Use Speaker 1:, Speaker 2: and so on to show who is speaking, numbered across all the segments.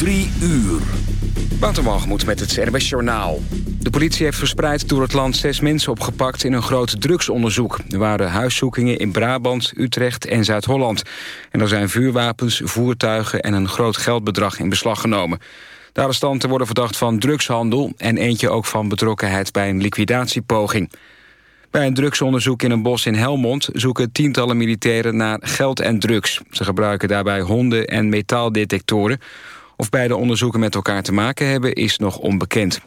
Speaker 1: Drie uur.
Speaker 2: Waterwalgemoed met het CRBS Journaal. De politie heeft verspreid door het land zes mensen opgepakt... in een groot drugsonderzoek. Er waren huiszoekingen in Brabant, Utrecht en Zuid-Holland. En er zijn vuurwapens, voertuigen en een groot geldbedrag in beslag genomen. De arrestanten worden verdacht van drugshandel... en eentje ook van betrokkenheid bij een liquidatiepoging. Bij een drugsonderzoek in een bos in Helmond... zoeken tientallen militairen naar geld en drugs. Ze gebruiken daarbij honden en metaaldetectoren... Of beide onderzoeken met elkaar te maken hebben, is nog onbekend.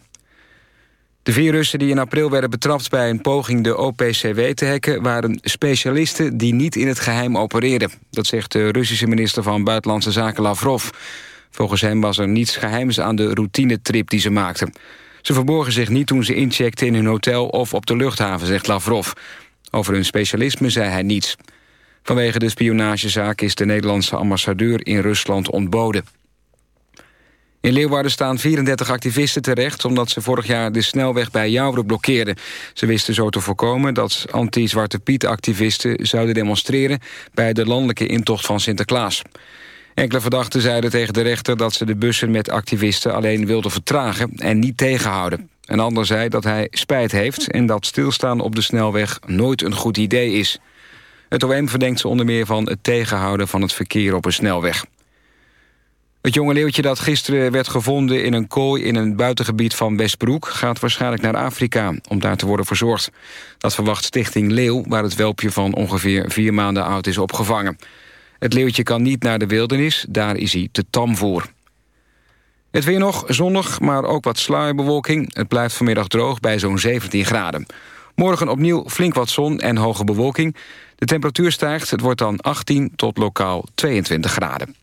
Speaker 2: De vier Russen die in april werden betrapt bij een poging de OPCW te hacken... waren specialisten die niet in het geheim opereerden. Dat zegt de Russische minister van Buitenlandse Zaken Lavrov. Volgens hem was er niets geheims aan de routinetrip die ze maakten. Ze verborgen zich niet toen ze incheckten in hun hotel of op de luchthaven, zegt Lavrov. Over hun specialisme zei hij niets. Vanwege de spionagezaak is de Nederlandse ambassadeur in Rusland ontboden. In Leeuwarden staan 34 activisten terecht... omdat ze vorig jaar de snelweg bij Jouweren blokkeerden. Ze wisten zo te voorkomen dat anti-Zwarte Piet-activisten... zouden demonstreren bij de landelijke intocht van Sinterklaas. Enkele verdachten zeiden tegen de rechter dat ze de bussen met activisten... alleen wilden vertragen en niet tegenhouden. Een ander zei dat hij spijt heeft... en dat stilstaan op de snelweg nooit een goed idee is. Het OM verdenkt ze onder meer van het tegenhouden van het verkeer op een snelweg. Het jonge leeuwtje dat gisteren werd gevonden in een kooi... in een buitengebied van Westbroek... gaat waarschijnlijk naar Afrika om daar te worden verzorgd. Dat verwacht Stichting Leeuw... waar het welpje van ongeveer vier maanden oud is opgevangen. Het leeuwtje kan niet naar de wildernis, daar is hij te tam voor. Het weer nog, zonnig, maar ook wat sluierbewolking. Het blijft vanmiddag droog bij zo'n 17 graden. Morgen opnieuw flink wat zon en hoge bewolking. De temperatuur stijgt, het wordt dan 18 tot lokaal 22 graden.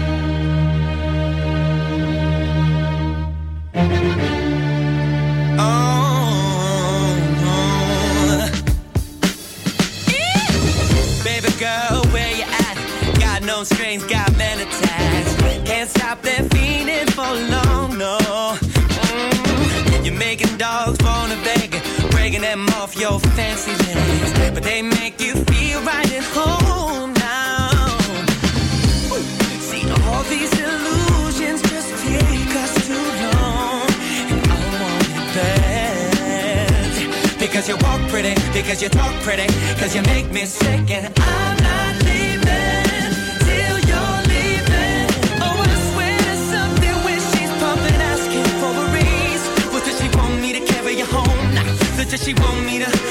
Speaker 3: for no. Mm, You're making dogs wanna beg, breaking them off your fancy legs. But they make you feel right at home now. See, all these illusions just take us too long. And I want it bad. Because you walk pretty, because you talk pretty, because you make me sick, and I'm she want me to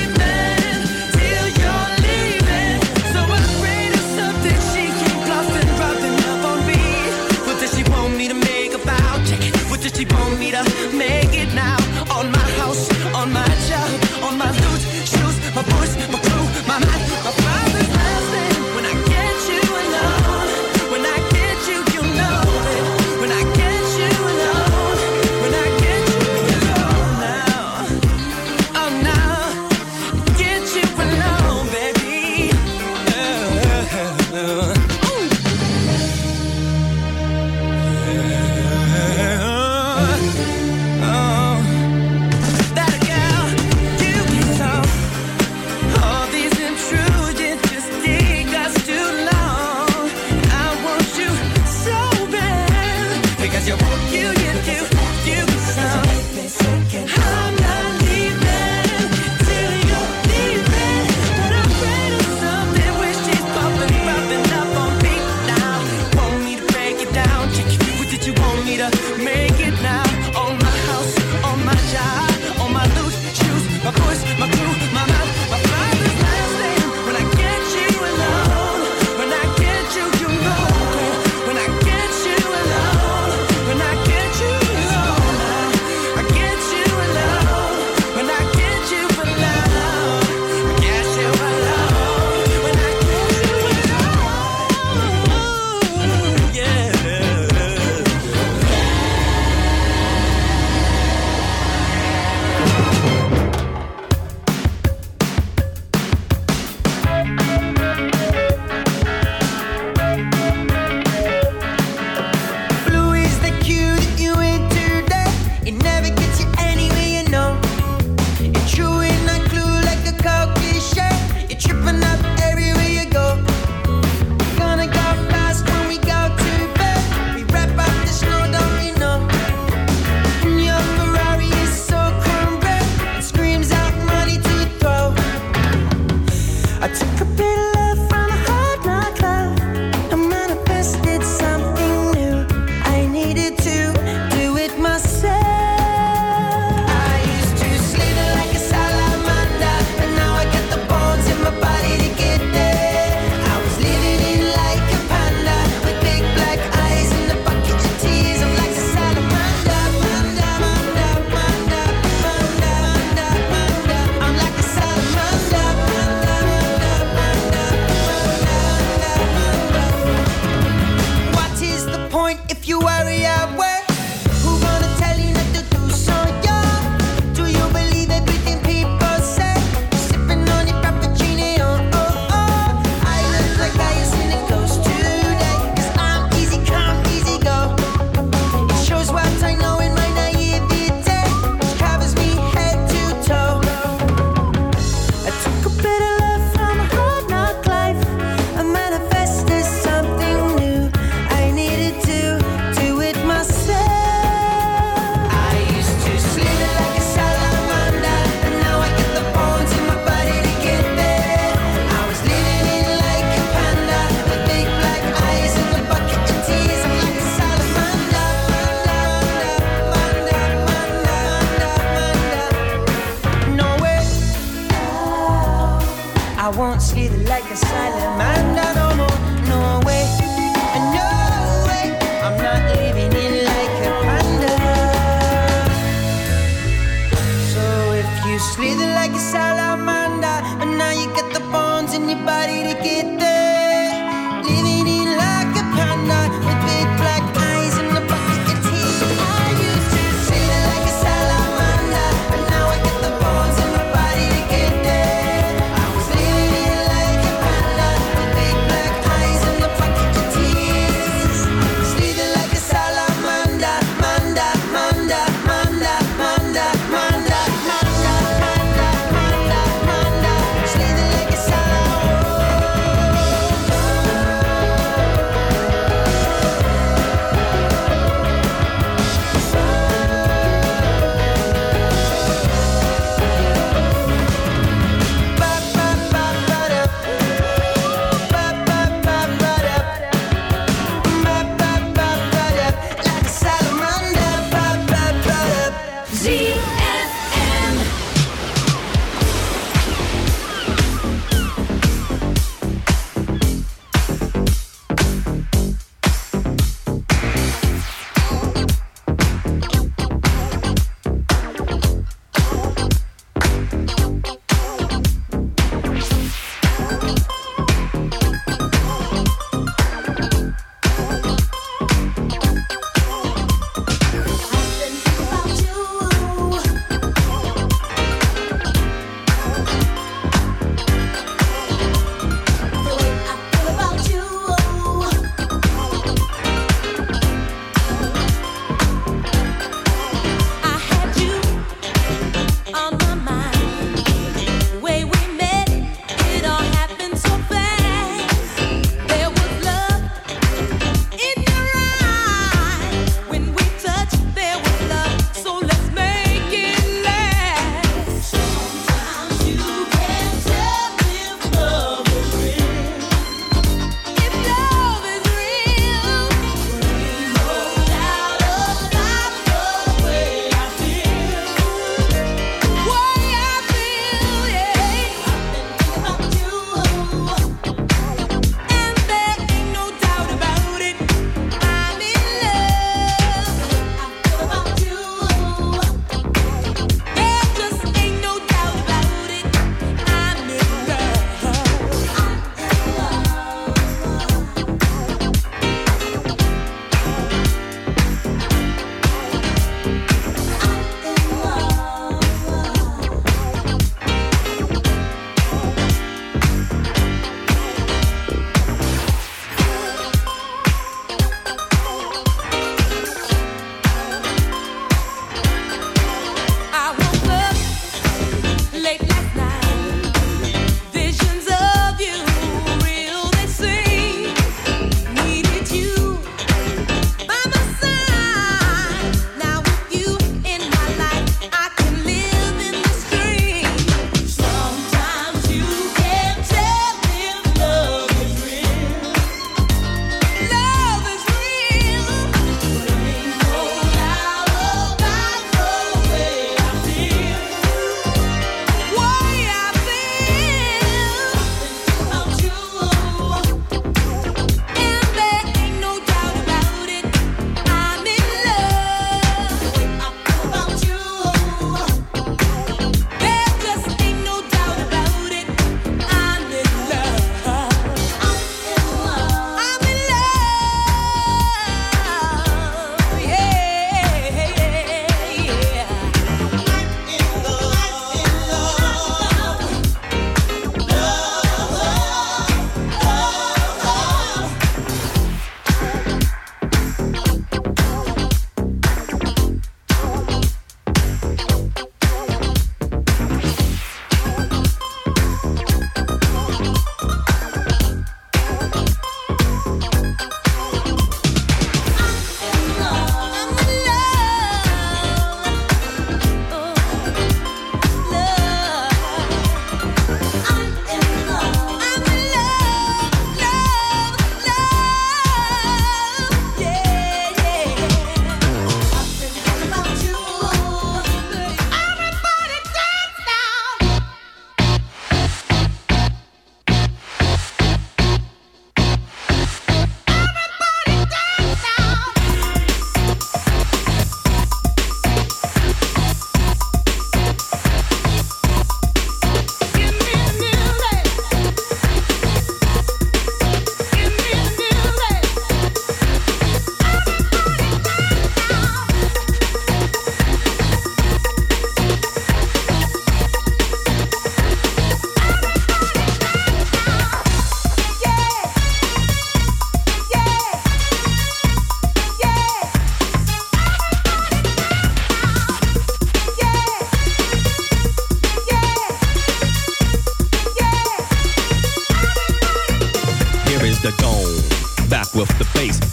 Speaker 3: I won't see the
Speaker 4: light, silent man. let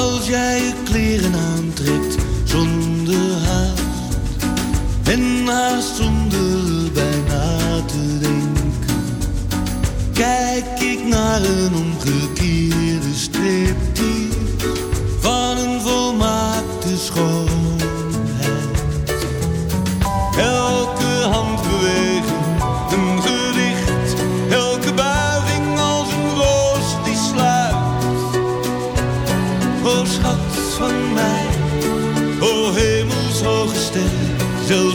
Speaker 5: Als jij je kleren aantrekt zonder haast en haast zonder bijna te denken, kijk ik naar een omgekeerde striptease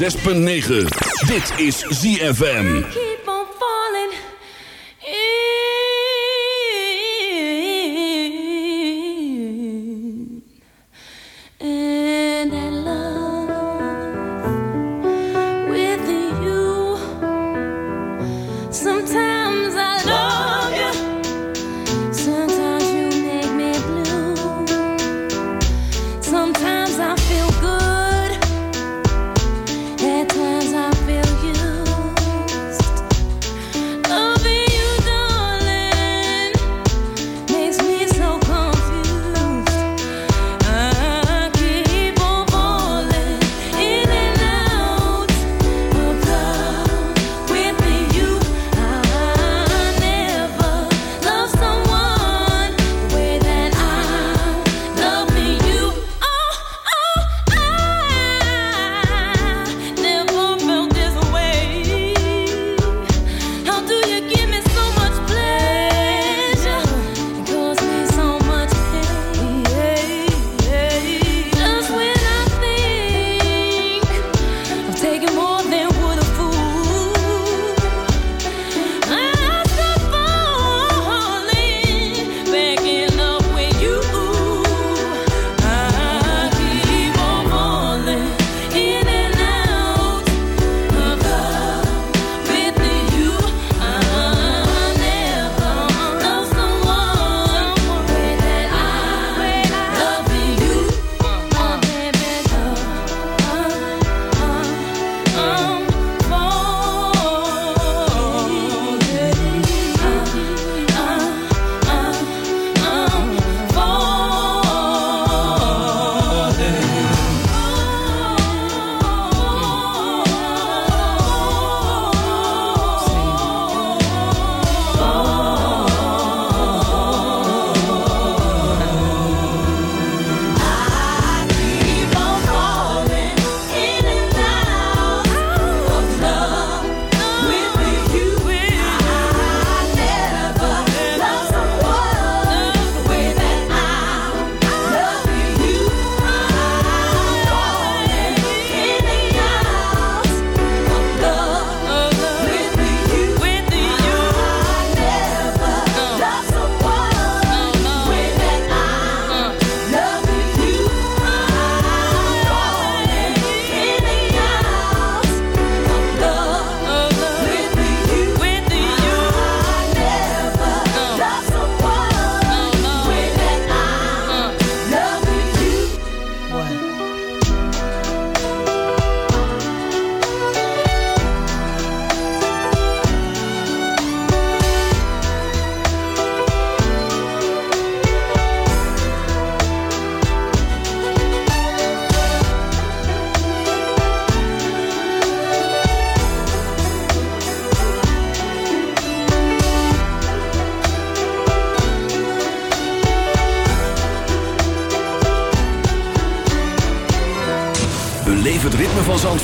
Speaker 1: 6.9. Dit is ZFM.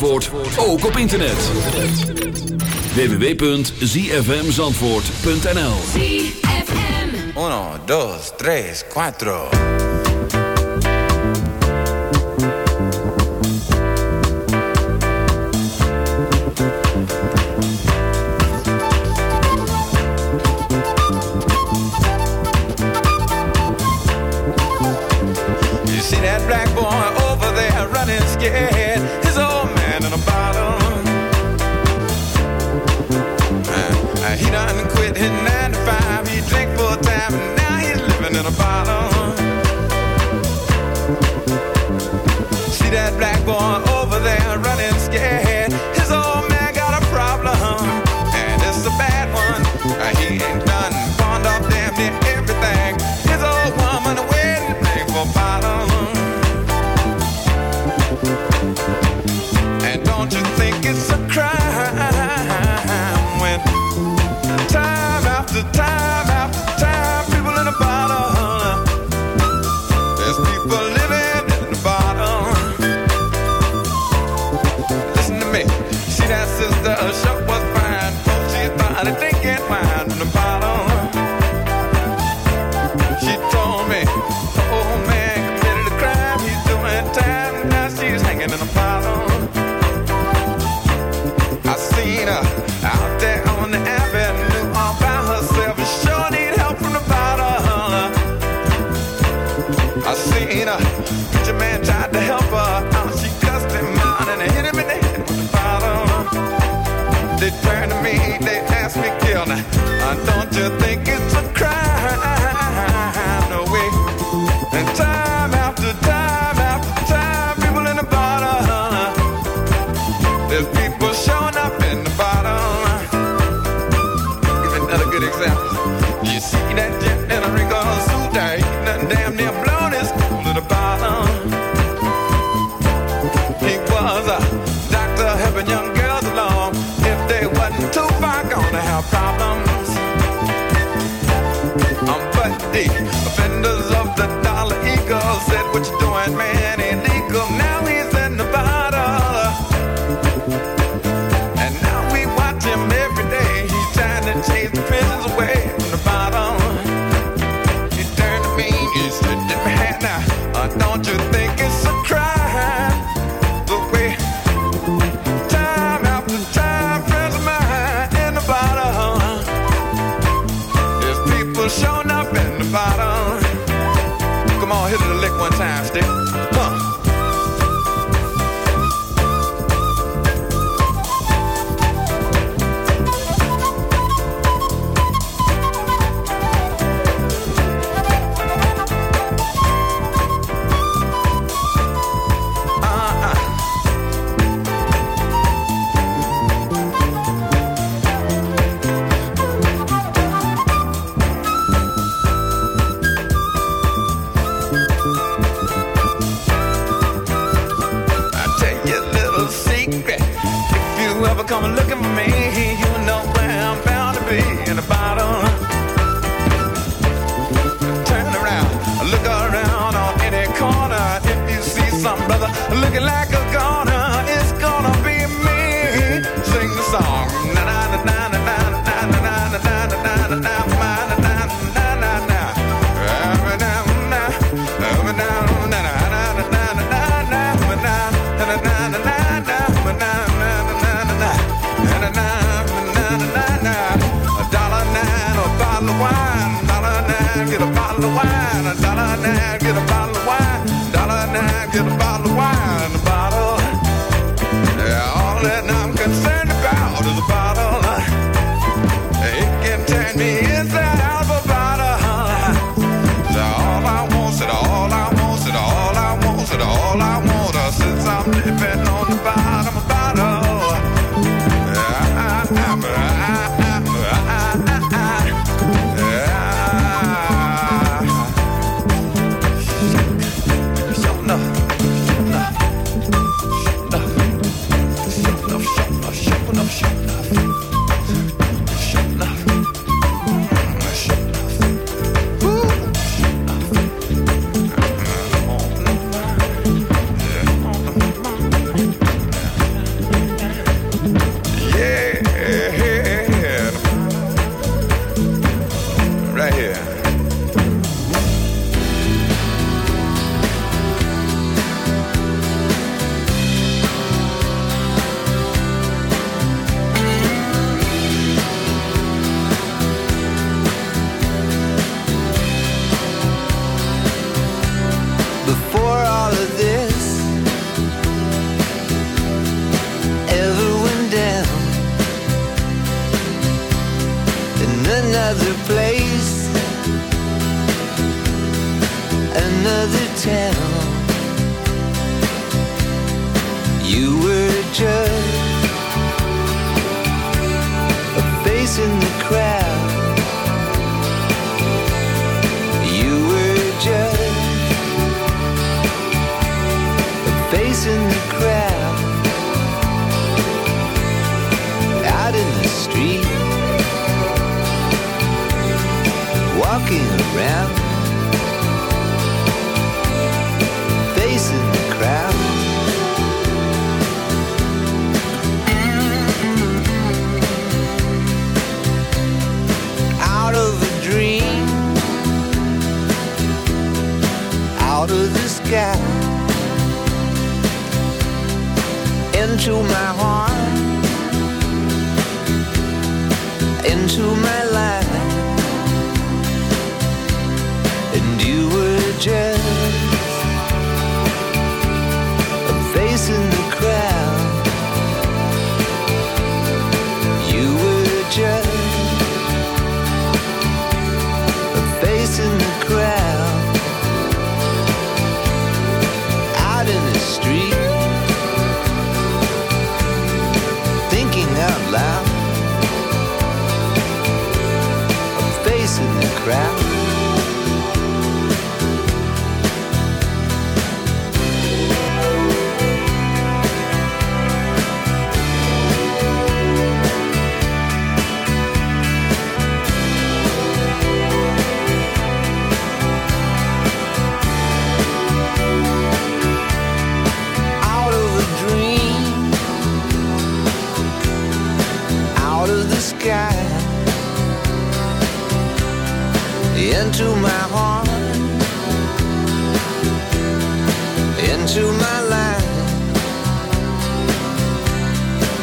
Speaker 1: Zandvoort ook op internet. www.zfmzandvoort.nl
Speaker 6: 1, 2, 3, 4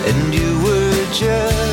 Speaker 6: and you
Speaker 7: were just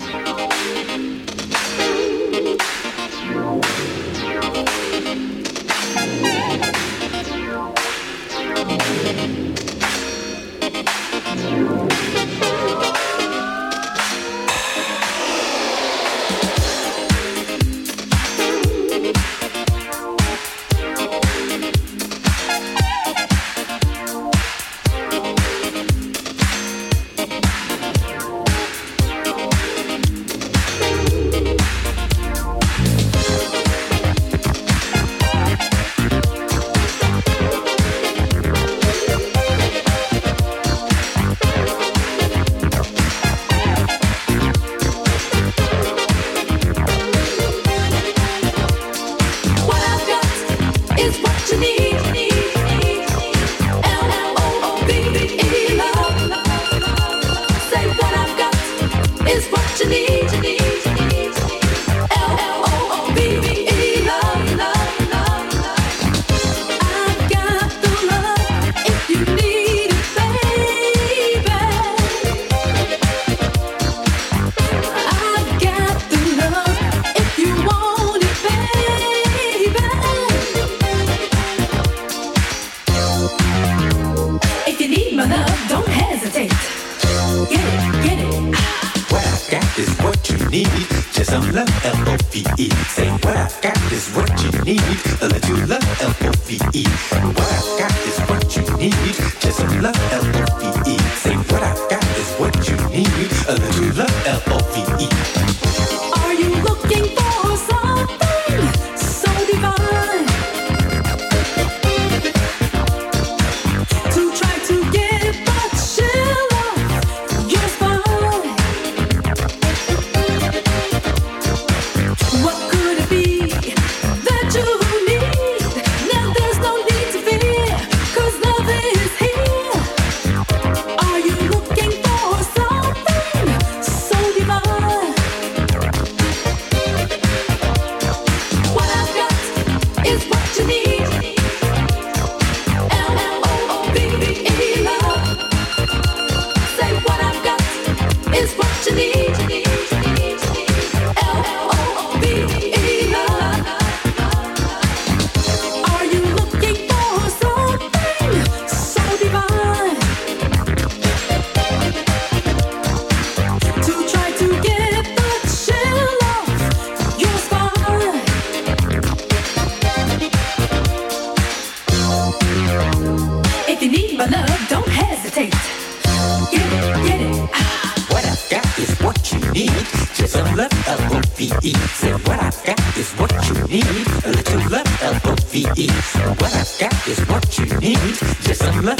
Speaker 8: what I got is what you need.
Speaker 9: Just a love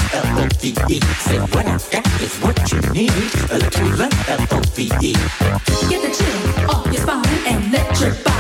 Speaker 9: Say what I got is what you need. A little love
Speaker 8: Get the chill off your spine and let your body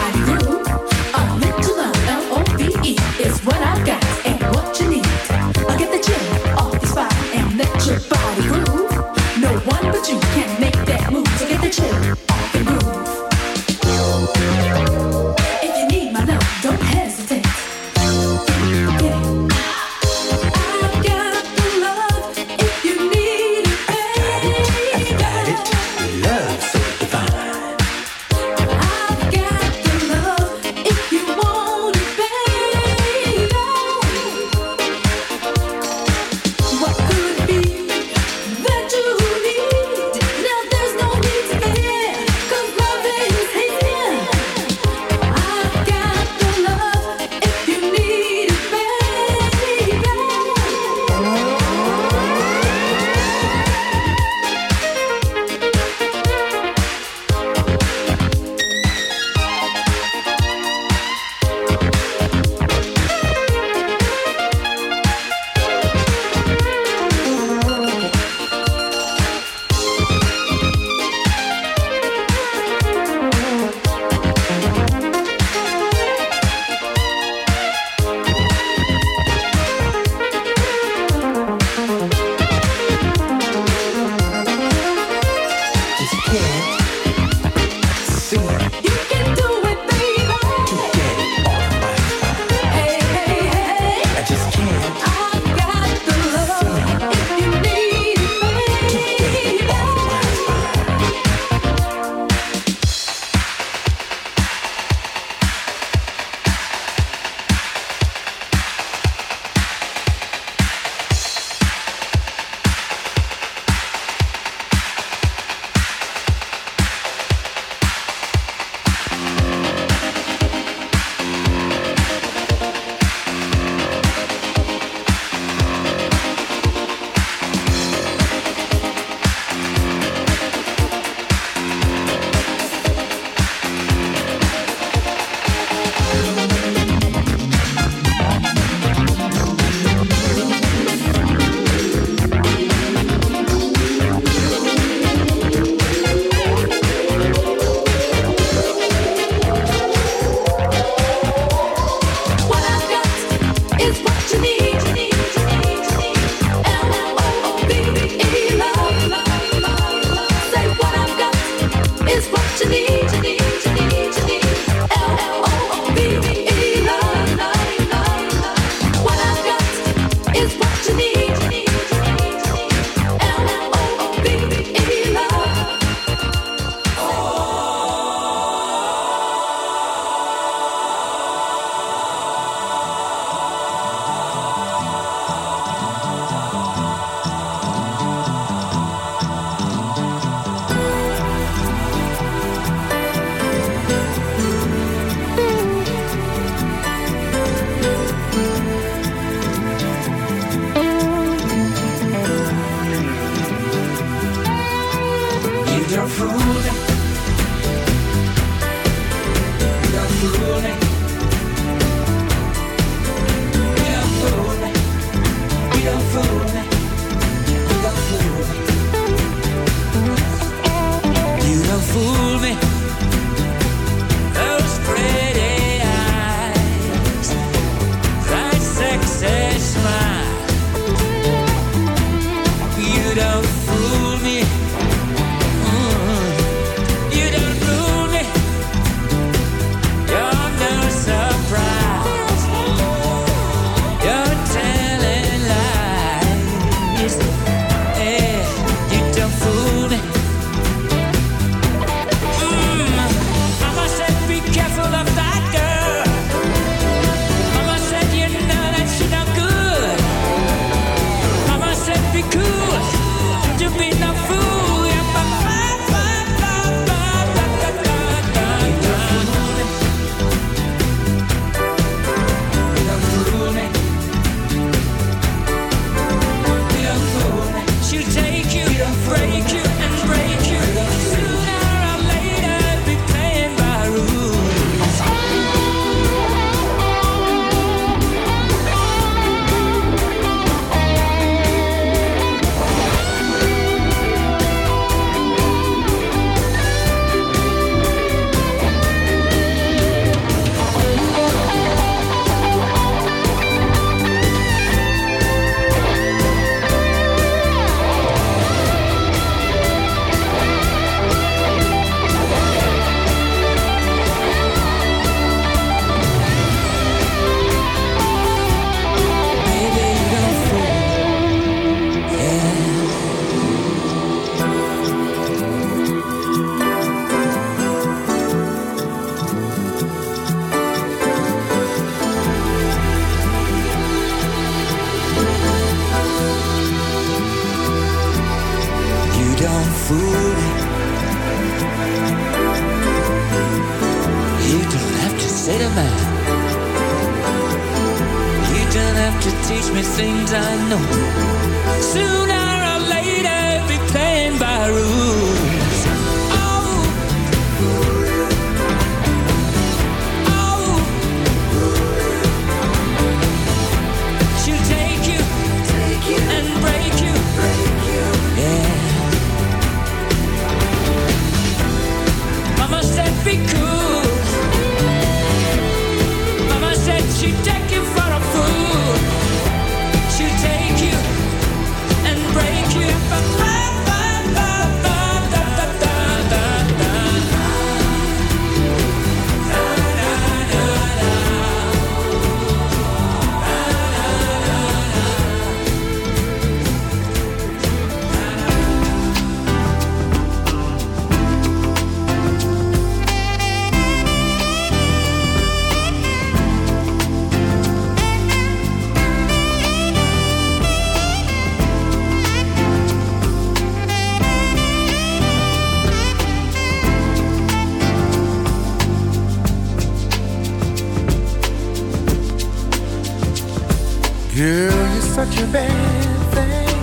Speaker 3: Girl,
Speaker 10: you're such a bad thing.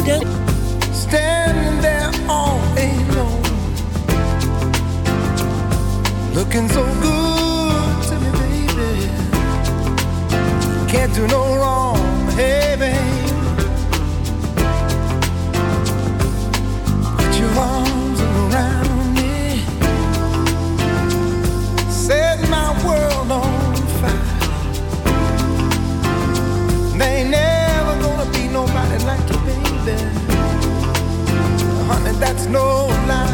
Speaker 10: Okay. Standing there all alone. Looking so good to me, baby. Can't do no wrong, hey, baby. that's no lie.